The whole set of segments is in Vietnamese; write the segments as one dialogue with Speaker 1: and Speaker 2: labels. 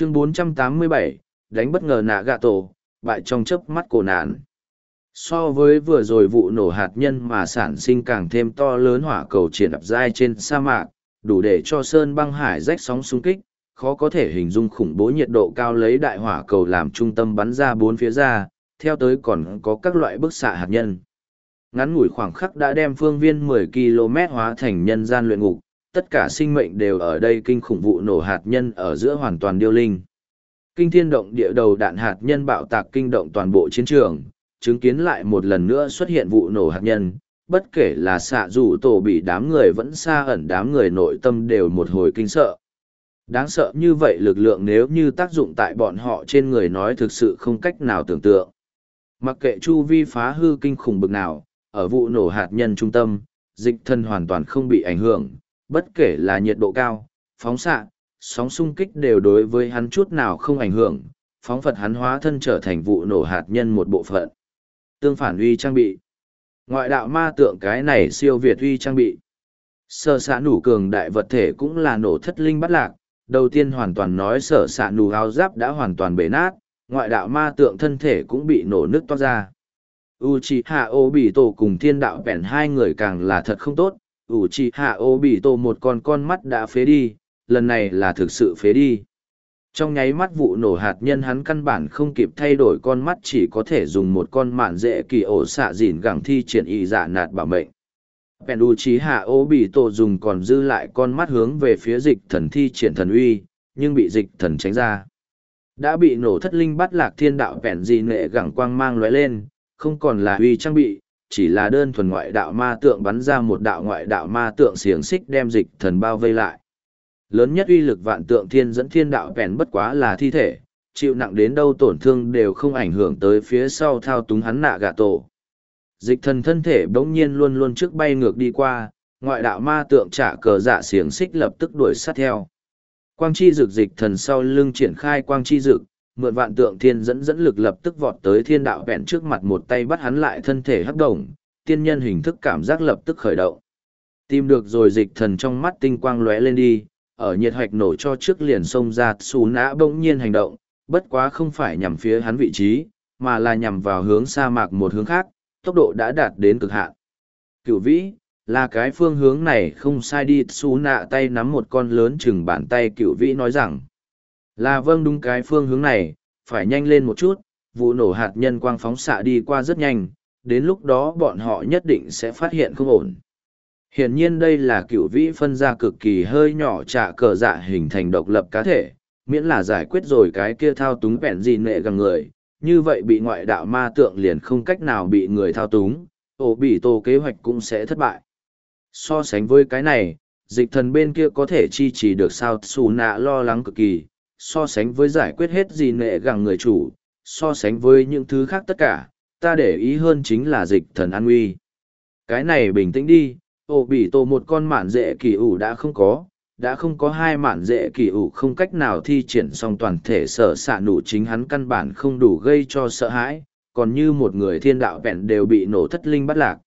Speaker 1: chương 487, đánh bất ngờ nạ gạ tổ, bại trong chớp mắt cổ nạn. So với vừa rồi vụ nổ hạt nhân mà sản sinh càng thêm to lớn hỏa cầu triển đập dai trên sa mạc, đủ để cho sơn băng hải rách sóng xung kích, khó có thể hình dung khủng bố nhiệt độ cao lấy đại hỏa cầu làm trung tâm bắn ra bốn phía ra, theo tới còn có các loại bức xạ hạt nhân. Ngắn ngủi khoảng khắc đã đem phương viên 10 km hóa thành nhân gian luyện ngục, tất cả sinh mệnh đều ở đây kinh khủng vụ nổ hạt nhân ở giữa hoàn toàn điêu linh. Kinh thiên động địa đầu đạn hạt nhân bạo tạc kinh động toàn bộ chiến trường, chứng kiến lại một lần nữa xuất hiện vụ nổ hạt nhân, bất kể là xạ dù tổ bị đám người vẫn xa ẩn đám người nội tâm đều một hồi kinh sợ. Đáng sợ như vậy lực lượng nếu như tác dụng tại bọn họ trên người nói thực sự không cách nào tưởng tượng. Mặc kệ chu vi phá hư kinh khủng bực nào, ở vụ nổ hạt nhân trung tâm, dịch thân hoàn toàn không bị ảnh hưởng, bất kể là nhiệt độ cao, phóng xạ, sóng xung kích đều đối với hắn chút nào không ảnh hưởng, phóng phật hắn hóa thân trở thành vụ nổ hạt nhân một bộ phận. Tương phản uy trang bị. Ngoại đạo ma tượng cái này siêu việt uy trang bị. Sở xạ nủ cường đại vật thể cũng là nổ thất linh bắt lạc, đầu tiên hoàn toàn nói sở xạ nủ áo giáp đã hoàn toàn bể nát, ngoại đạo ma tượng thân thể cũng bị nổ nứt toát ra. Uchiha Obito cùng thiên đạo bèn hai người càng là thật không tốt, ủ trì hạ ô bị tổ một con con mắt đã phế đi, lần này là thực sự phế đi. Trong nháy mắt vụ nổ hạt nhân hắn căn bản không kịp thay đổi con mắt chỉ có thể dùng một con mạn dễ kỳ ổ xạ dìn gẳng thi triển y dạ nạt bảo mệnh. Penuchiha Obito dùng còn dư lại con mắt hướng về phía dịch thần thi triển thần uy, nhưng bị dịch thần tránh ra. Đã bị nổ thất linh bắt lạc thiên đạo vẹn di nệ gẳng quang mang lóe lên, không còn là uy trang bị, chỉ là đơn thuần ngoại đạo ma tượng bắn ra một đạo ngoại đạo ma tượng xiềng xích đem dịch thần bao vây lại. Lớn nhất uy lực vạn tượng thiên dẫn thiên đạo bèn bất quá là thi thể, chịu nặng đến đâu tổn thương đều không ảnh hưởng tới phía sau thao túng hắn nạ gạ tổ. Dịch thần thân thể bỗng nhiên luôn luôn trước bay ngược đi qua, ngoại đạo ma tượng trả cờ dạ xiềng xích lập tức đuổi sát theo. Quang chi dực dịch thần sau lưng triển khai quang chi dực, mượn vạn tượng thiên dẫn dẫn lực lập tức vọt tới thiên đạo vẹn trước mặt một tay bắt hắn lại thân thể hắc đồng, tiên nhân hình thức cảm giác lập tức khởi động. Tìm được rồi dịch thần trong mắt tinh quang lóe lên đi, ở nhiệt hoạch nổ cho trước liền xông ra xù nã bỗng nhiên hành động, bất quá không phải nhằm phía hắn vị trí, mà là nhằm vào hướng sa mạc một hướng khác, tốc độ đã đạt đến cực hạn. Cửu vĩ, là cái phương hướng này không sai đi xù nạ tay nắm một con lớn chừng bàn tay cửu vĩ nói rằng, là vâng đúng cái phương hướng này, phải nhanh lên một chút, vụ nổ hạt nhân quang phóng xạ đi qua rất nhanh, đến lúc đó bọn họ nhất định sẽ phát hiện không ổn. Hiển nhiên đây là cựu vĩ phân ra cực kỳ hơi nhỏ trả cờ dạ hình thành độc lập cá thể, miễn là giải quyết rồi cái kia thao túng vẹn gì nệ gần người, như vậy bị ngoại đạo ma tượng liền không cách nào bị người thao túng, ổ bị tổ kế hoạch cũng sẽ thất bại. So sánh với cái này, dịch thần bên kia có thể chi trì được sao xù nạ lo lắng cực kỳ, so sánh với giải quyết hết gì nệ gẳng người chủ, so sánh với những thứ khác tất cả, ta để ý hơn chính là dịch thần an nguy. Cái này bình tĩnh đi, ổ bị tổ một con mạn dễ kỳ ủ đã không có, đã không có hai mạn dễ kỳ ủ không cách nào thi triển xong toàn thể sở xạ nụ chính hắn căn bản không đủ gây cho sợ hãi, còn như một người thiên đạo vẹn đều bị nổ thất linh bắt lạc.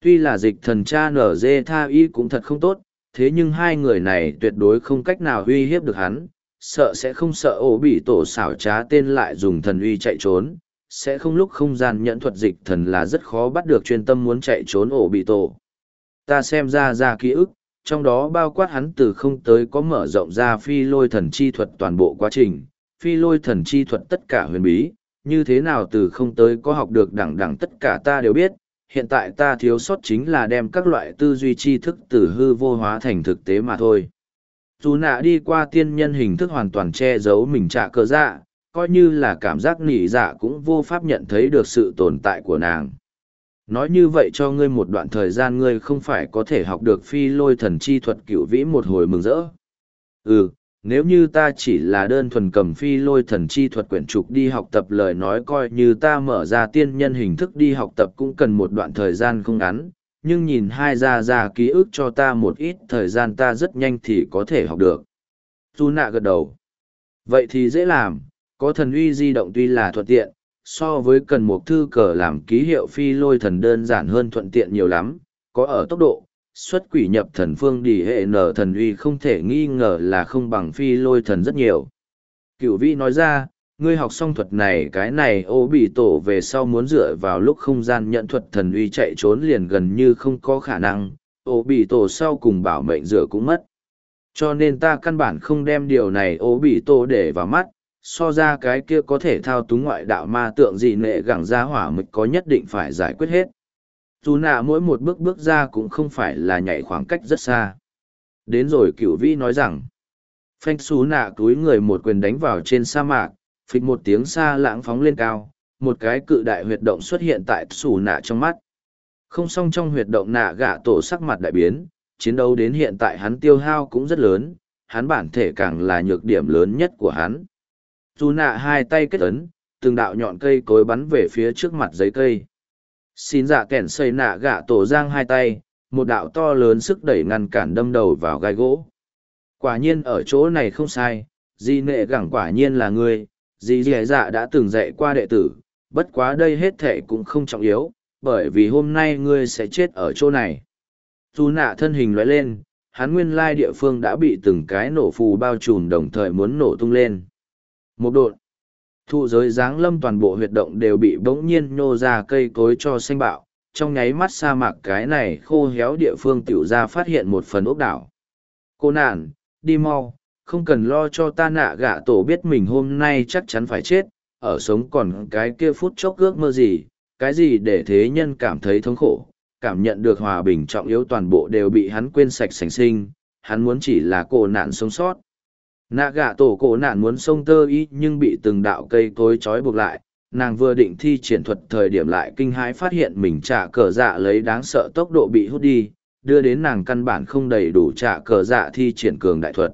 Speaker 1: Tuy là dịch thần cha nở dê tha y cũng thật không tốt, thế nhưng hai người này tuyệt đối không cách nào uy hiếp được hắn, sợ sẽ không sợ ổ bị tổ xảo trá tên lại dùng thần uy chạy trốn, sẽ không lúc không gian nhận thuật dịch thần là rất khó bắt được chuyên tâm muốn chạy trốn ổ bị tổ. Ta xem ra ra ký ức, trong đó bao quát hắn từ không tới có mở rộng ra phi lôi thần chi thuật toàn bộ quá trình, phi lôi thần chi thuật tất cả huyền bí, như thế nào từ không tới có học được đẳng đẳng tất cả ta đều biết, hiện tại ta thiếu sót chính là đem các loại tư duy tri thức từ hư vô hóa thành thực tế mà thôi dù nạ đi qua tiên nhân hình thức hoàn toàn che giấu mình trả cơ dạ coi như là cảm giác nỉ dạ cũng vô pháp nhận thấy được sự tồn tại của nàng. Nói như vậy cho ngươi một đoạn thời gian ngươi không phải có thể học được phi lôi thần chi thuật cựu vĩ một hồi mừng rỡ. Ừ nếu như ta chỉ là đơn thuần cầm phi lôi thần chi thuật quyển trục đi học tập lời nói coi như ta mở ra tiên nhân hình thức đi học tập cũng cần một đoạn thời gian không ngắn nhưng nhìn hai ra ra ký ức cho ta một ít thời gian ta rất nhanh thì có thể học được. Tu nạ gật đầu. Vậy thì dễ làm, có thần uy di động tuy là thuận tiện, so với cần một thư cờ làm ký hiệu phi lôi thần đơn giản hơn thuận tiện nhiều lắm, có ở tốc độ, xuất quỷ nhập thần phương đi hệ nở thần uy không thể nghi ngờ là không bằng phi lôi thần rất nhiều. Cửu vi nói ra, ngươi học xong thuật này cái này ô bị tổ về sau muốn dựa vào lúc không gian nhận thuật thần uy chạy trốn liền gần như không có khả năng, ô bị tổ sau cùng bảo mệnh rửa cũng mất. Cho nên ta căn bản không đem điều này ô bị tổ để vào mắt, so ra cái kia có thể thao túng ngoại đạo ma tượng gì nệ gẳng ra hỏa mực có nhất định phải giải quyết hết. Dù nạ mỗi một bước bước ra cũng không phải là nhảy khoảng cách rất xa. Đến rồi cựu vi nói rằng, phanh xú nạ túi người một quyền đánh vào trên sa mạc, phịch một tiếng xa lãng phóng lên cao, một cái cự đại huyệt động xuất hiện tại sủ nạ trong mắt. Không song trong huyệt động nạ gạ tổ sắc mặt đại biến, chiến đấu đến hiện tại hắn tiêu hao cũng rất lớn, hắn bản thể càng là nhược điểm lớn nhất của hắn. Dù nạ hai tay kết ấn, từng đạo nhọn cây cối bắn về phía trước mặt giấy cây. Xin dạ kẻn xây nạ gạ tổ giang hai tay, một đạo to lớn sức đẩy ngăn cản đâm đầu vào gai gỗ. Quả nhiên ở chỗ này không sai, di nệ gẳng quả nhiên là người. Dì dì dạ đã từng dạy qua đệ tử, bất quá đây hết thệ cũng không trọng yếu, bởi vì hôm nay ngươi sẽ chết ở chỗ này. Dù nạ thân hình loại lên, hắn nguyên lai địa phương đã bị từng cái nổ phù bao trùm đồng thời muốn nổ tung lên. Một đột, thụ giới dáng lâm toàn bộ huyệt động đều bị bỗng nhiên nhô ra cây cối cho xanh bạo, trong nháy mắt sa mạc cái này khô héo địa phương tiểu ra phát hiện một phần ốc đảo. Cô nạn, đi mau, không cần lo cho ta nạ gạ tổ biết mình hôm nay chắc chắn phải chết, ở sống còn cái kia phút chốc ước mơ gì, cái gì để thế nhân cảm thấy thống khổ, cảm nhận được hòa bình trọng yếu toàn bộ đều bị hắn quên sạch sành sinh, hắn muốn chỉ là cổ nạn sống sót. Nạ gạ tổ cổ nạn muốn sông tơ y nhưng bị từng đạo cây cối trói buộc lại, nàng vừa định thi triển thuật thời điểm lại kinh hãi phát hiện mình trả cờ dạ lấy đáng sợ tốc độ bị hút đi, đưa đến nàng căn bản không đầy đủ trả cờ dạ thi triển cường đại thuật.